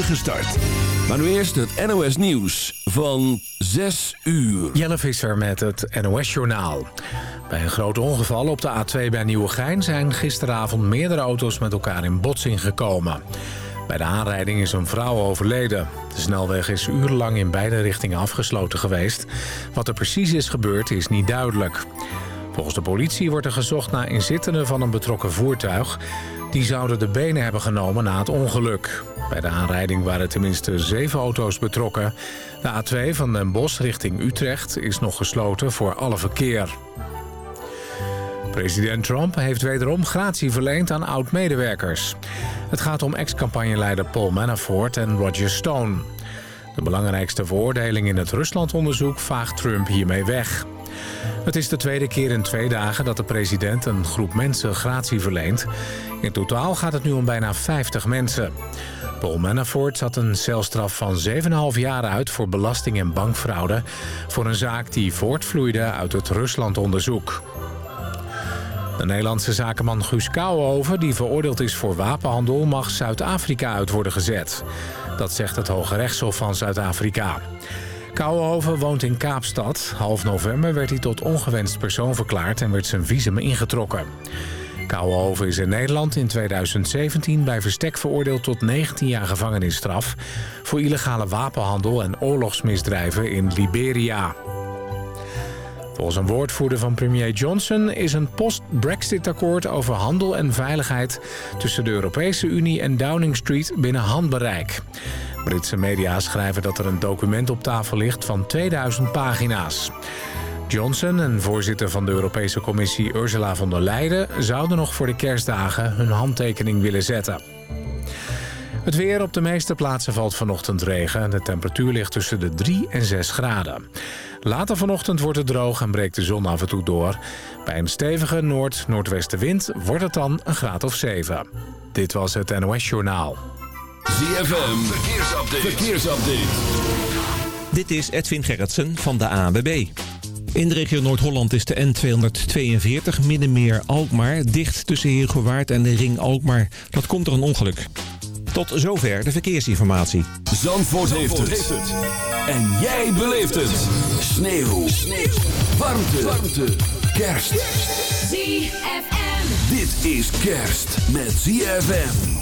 start. Maar nu eerst het NOS Nieuws van 6 uur. Jelle Visser met het NOS Journaal. Bij een groot ongeval op de A2 bij Nieuwegein... zijn gisteravond meerdere auto's met elkaar in botsing gekomen. Bij de aanrijding is een vrouw overleden. De snelweg is urenlang in beide richtingen afgesloten geweest. Wat er precies is gebeurd is niet duidelijk. Volgens de politie wordt er gezocht naar inzittenden van een betrokken voertuig. Die zouden de benen hebben genomen na het ongeluk. Bij de aanrijding waren tenminste zeven auto's betrokken. De A2 van Den Bosch richting Utrecht is nog gesloten voor alle verkeer. President Trump heeft wederom gratie verleend aan oud-medewerkers. Het gaat om ex-campagneleider Paul Manafort en Roger Stone. De belangrijkste veroordeling in het Ruslandonderzoek vaagt Trump hiermee weg. Het is de tweede keer in twee dagen dat de president een groep mensen gratie verleent. In totaal gaat het nu om bijna 50 mensen. Paul Manafort zat een celstraf van 7,5 jaar uit voor belasting en bankfraude... voor een zaak die voortvloeide uit het Ruslandonderzoek. De Nederlandse zakenman Guus Kouwenhoven, die veroordeeld is voor wapenhandel... mag Zuid-Afrika uit worden gezet. Dat zegt het Hoge Rechtshof van Zuid-Afrika. Kouwenhoven woont in Kaapstad. Half november werd hij tot ongewenst persoon verklaard... en werd zijn visum ingetrokken. Kouwenhoven is in Nederland in 2017 bij verstek veroordeeld tot 19 jaar gevangenisstraf... voor illegale wapenhandel en oorlogsmisdrijven in Liberia. Volgens een woordvoerder van premier Johnson is een post-Brexit-akkoord over handel en veiligheid tussen de Europese Unie en Downing Street binnen handbereik. Britse media schrijven dat er een document op tafel ligt van 2000 pagina's. Johnson en voorzitter van de Europese Commissie Ursula von der Leyen... zouden nog voor de kerstdagen hun handtekening willen zetten. Het weer op de meeste plaatsen valt vanochtend regen. De temperatuur ligt tussen de 3 en 6 graden. Later vanochtend wordt het droog en breekt de zon af en toe door. Bij een stevige noord-noordwestenwind wordt het dan een graad of 7. Dit was het NOS Journaal. ZFM, verkeersupdate. verkeersupdate. Dit is Edwin Gerritsen van de ANWB. In de regio Noord-Holland is de N242 Middenmeer-Alkmaar dicht tussen Heergewaard en de ring Alkmaar. Dat komt door een ongeluk. Tot zover de verkeersinformatie. Zandvoort, heeft, het. En jij beleeft het. Sneeuw. Sneeuw. Warmte. Warmte. Kerst. ZFM. Dit is kerst met ZFM.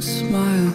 Smile.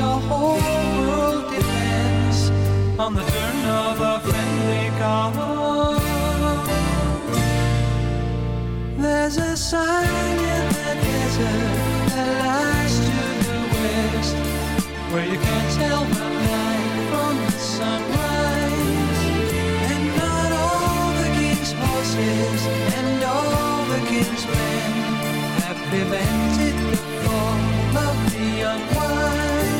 The whole world depends on the turn of a friendly car. There's a sign in the desert that lies to the west, where you can't tell the night from the sunrise. And not all the king's horses and all the king's men have prevented the fall of the unwise.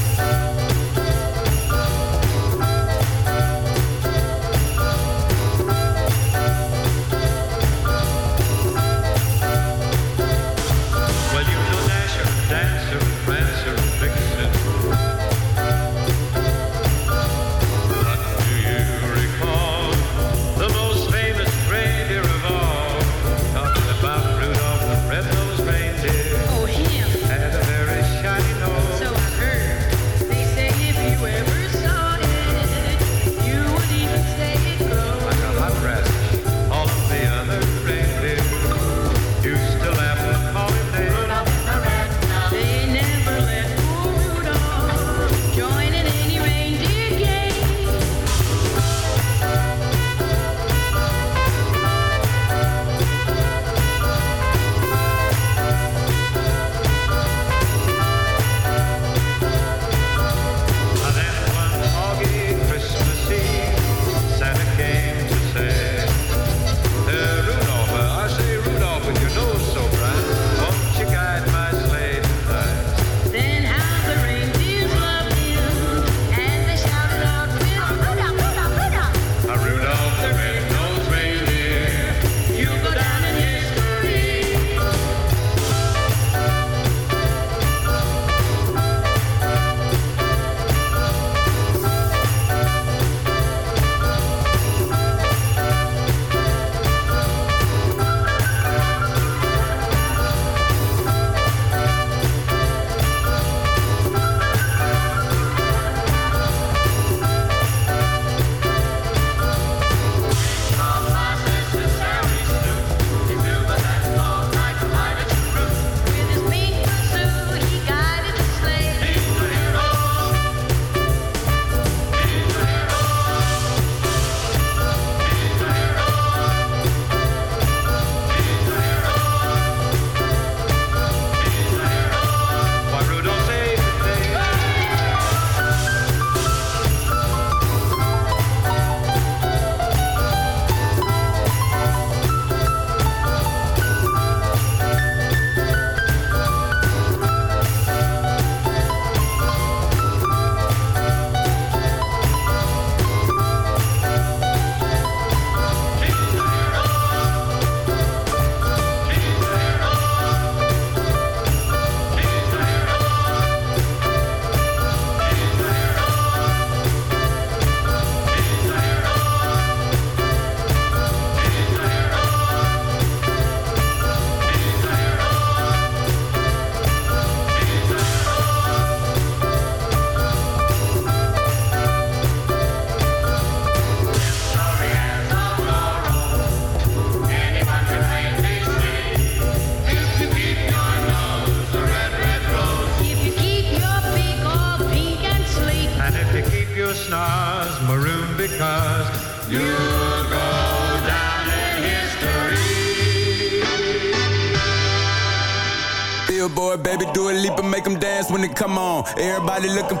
Body looking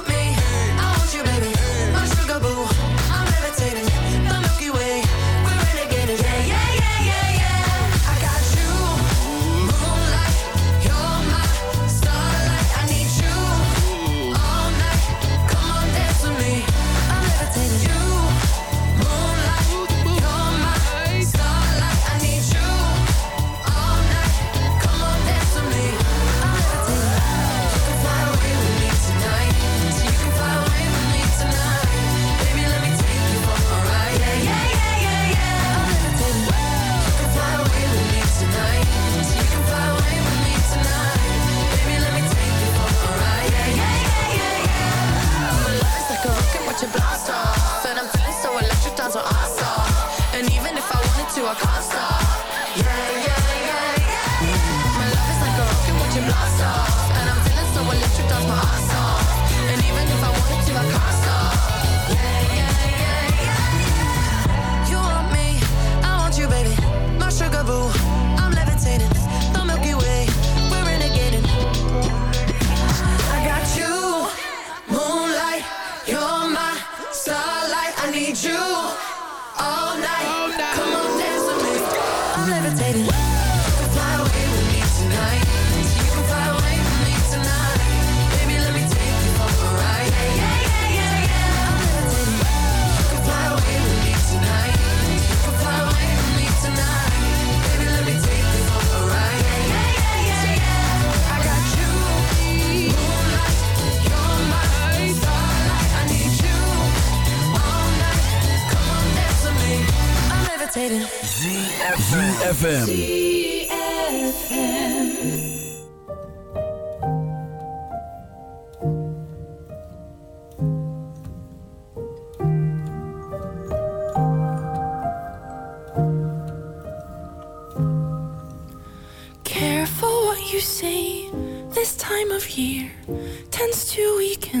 My love is like a rocket, watch it blast off. And I'm feeling so electric, my. And even if I wanted to, I can't stop. Yeah, yeah, yeah, yeah. You want me, I want you, baby. My sugar boo, I'm. ZFM. Careful what you say this time of year tends to weaken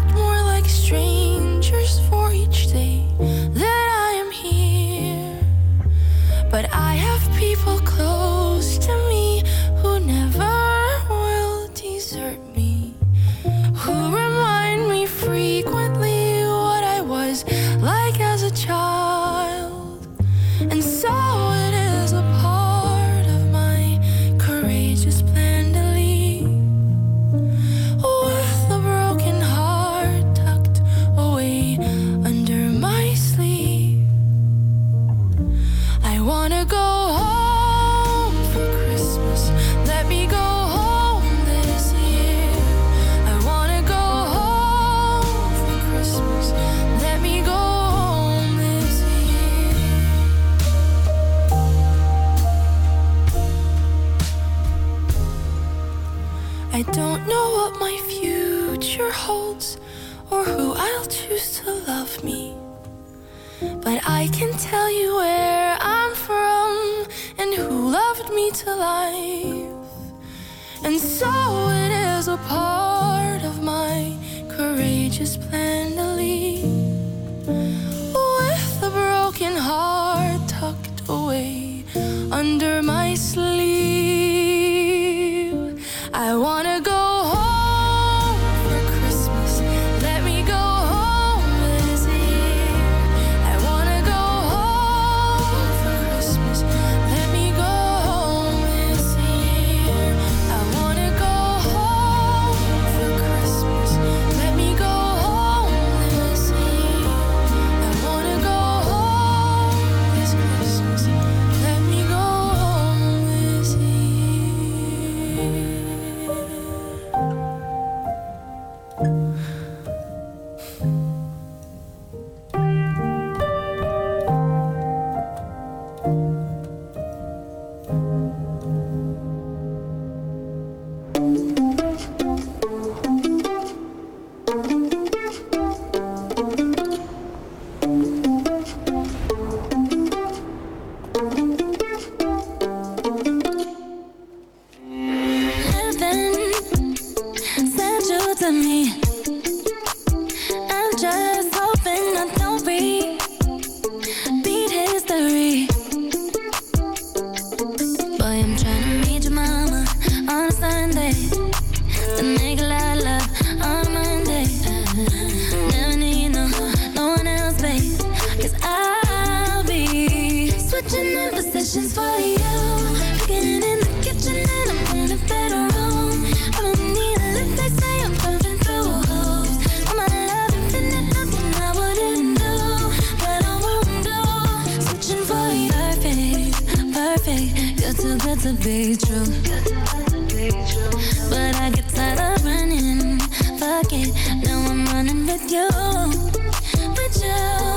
And so it is a part of my courageous plan. too good to be true. But I get tired of running. Fuck it, now I'm running with you. With you.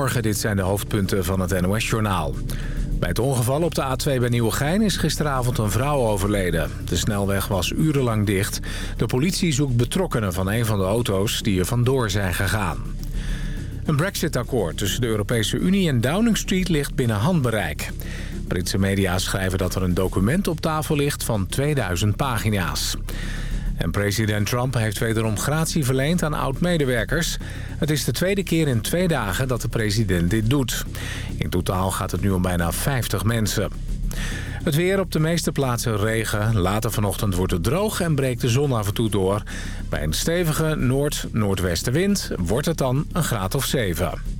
Goedemorgen, dit zijn de hoofdpunten van het NOS-journaal. Bij het ongeval op de A2 bij Nieuwegein is gisteravond een vrouw overleden. De snelweg was urenlang dicht. De politie zoekt betrokkenen van een van de auto's die er vandoor zijn gegaan. Een brexit-akkoord tussen de Europese Unie en Downing Street ligt binnen handbereik. Britse media schrijven dat er een document op tafel ligt van 2000 pagina's. En president Trump heeft wederom gratie verleend aan oud-medewerkers. Het is de tweede keer in twee dagen dat de president dit doet. In totaal gaat het nu om bijna 50 mensen. Het weer op de meeste plaatsen regen. Later vanochtend wordt het droog en breekt de zon af en toe door. Bij een stevige noord-noordwestenwind wordt het dan een graad of 7.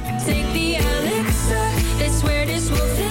Take the elixir, they swear this will fix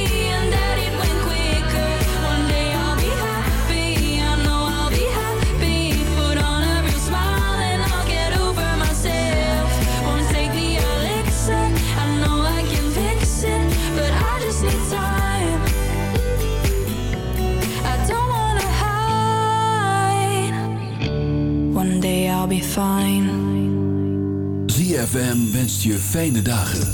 be fine. ZFM wenst je fijne dagen.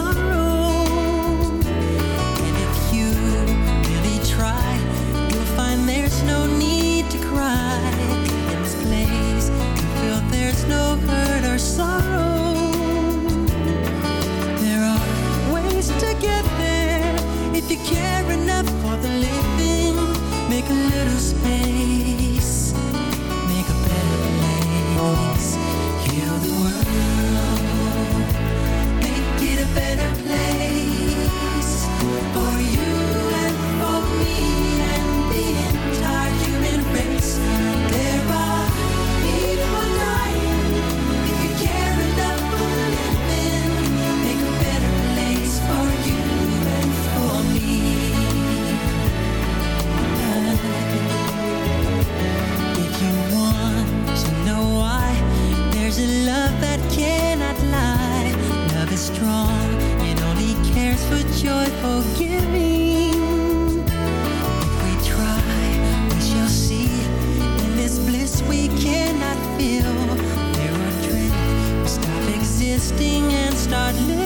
hardly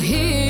Here.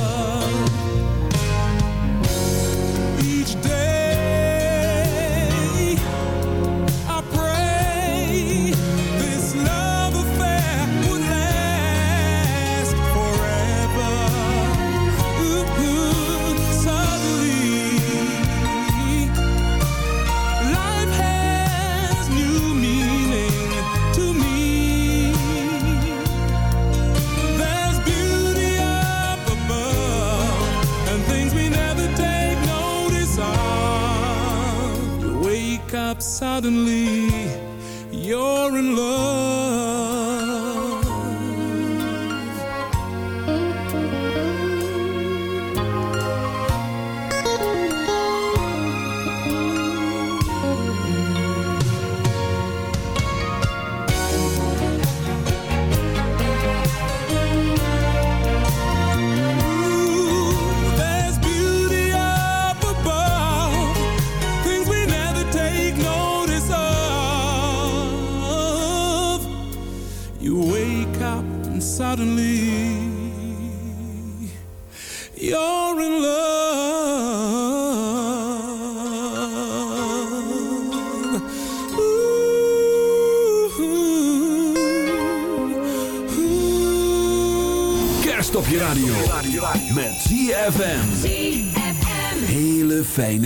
Suddenly,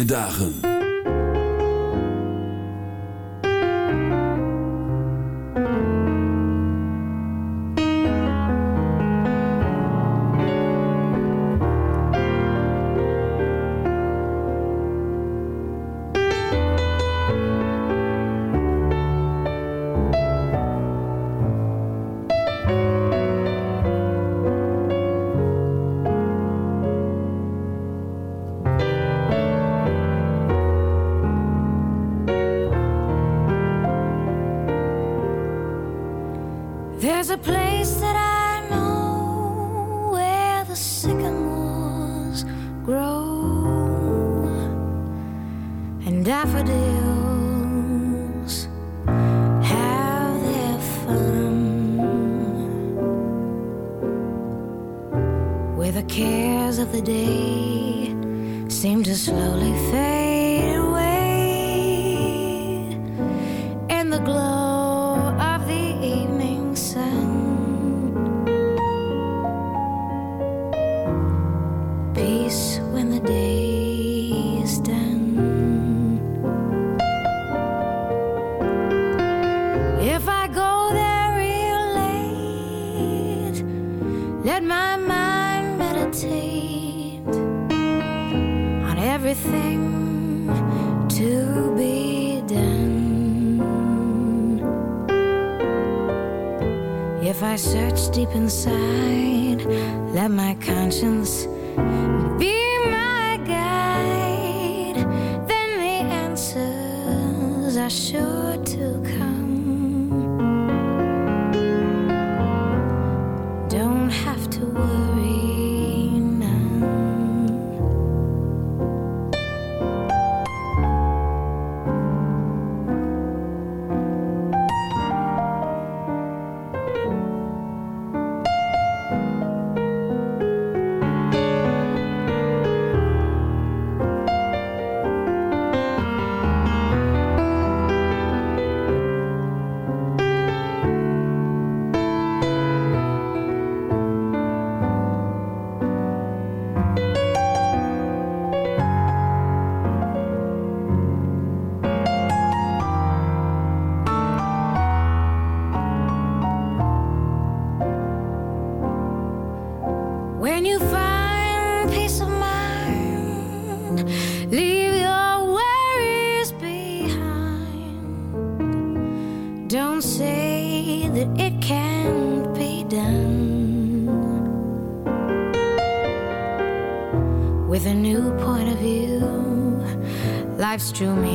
dagen. lives drew me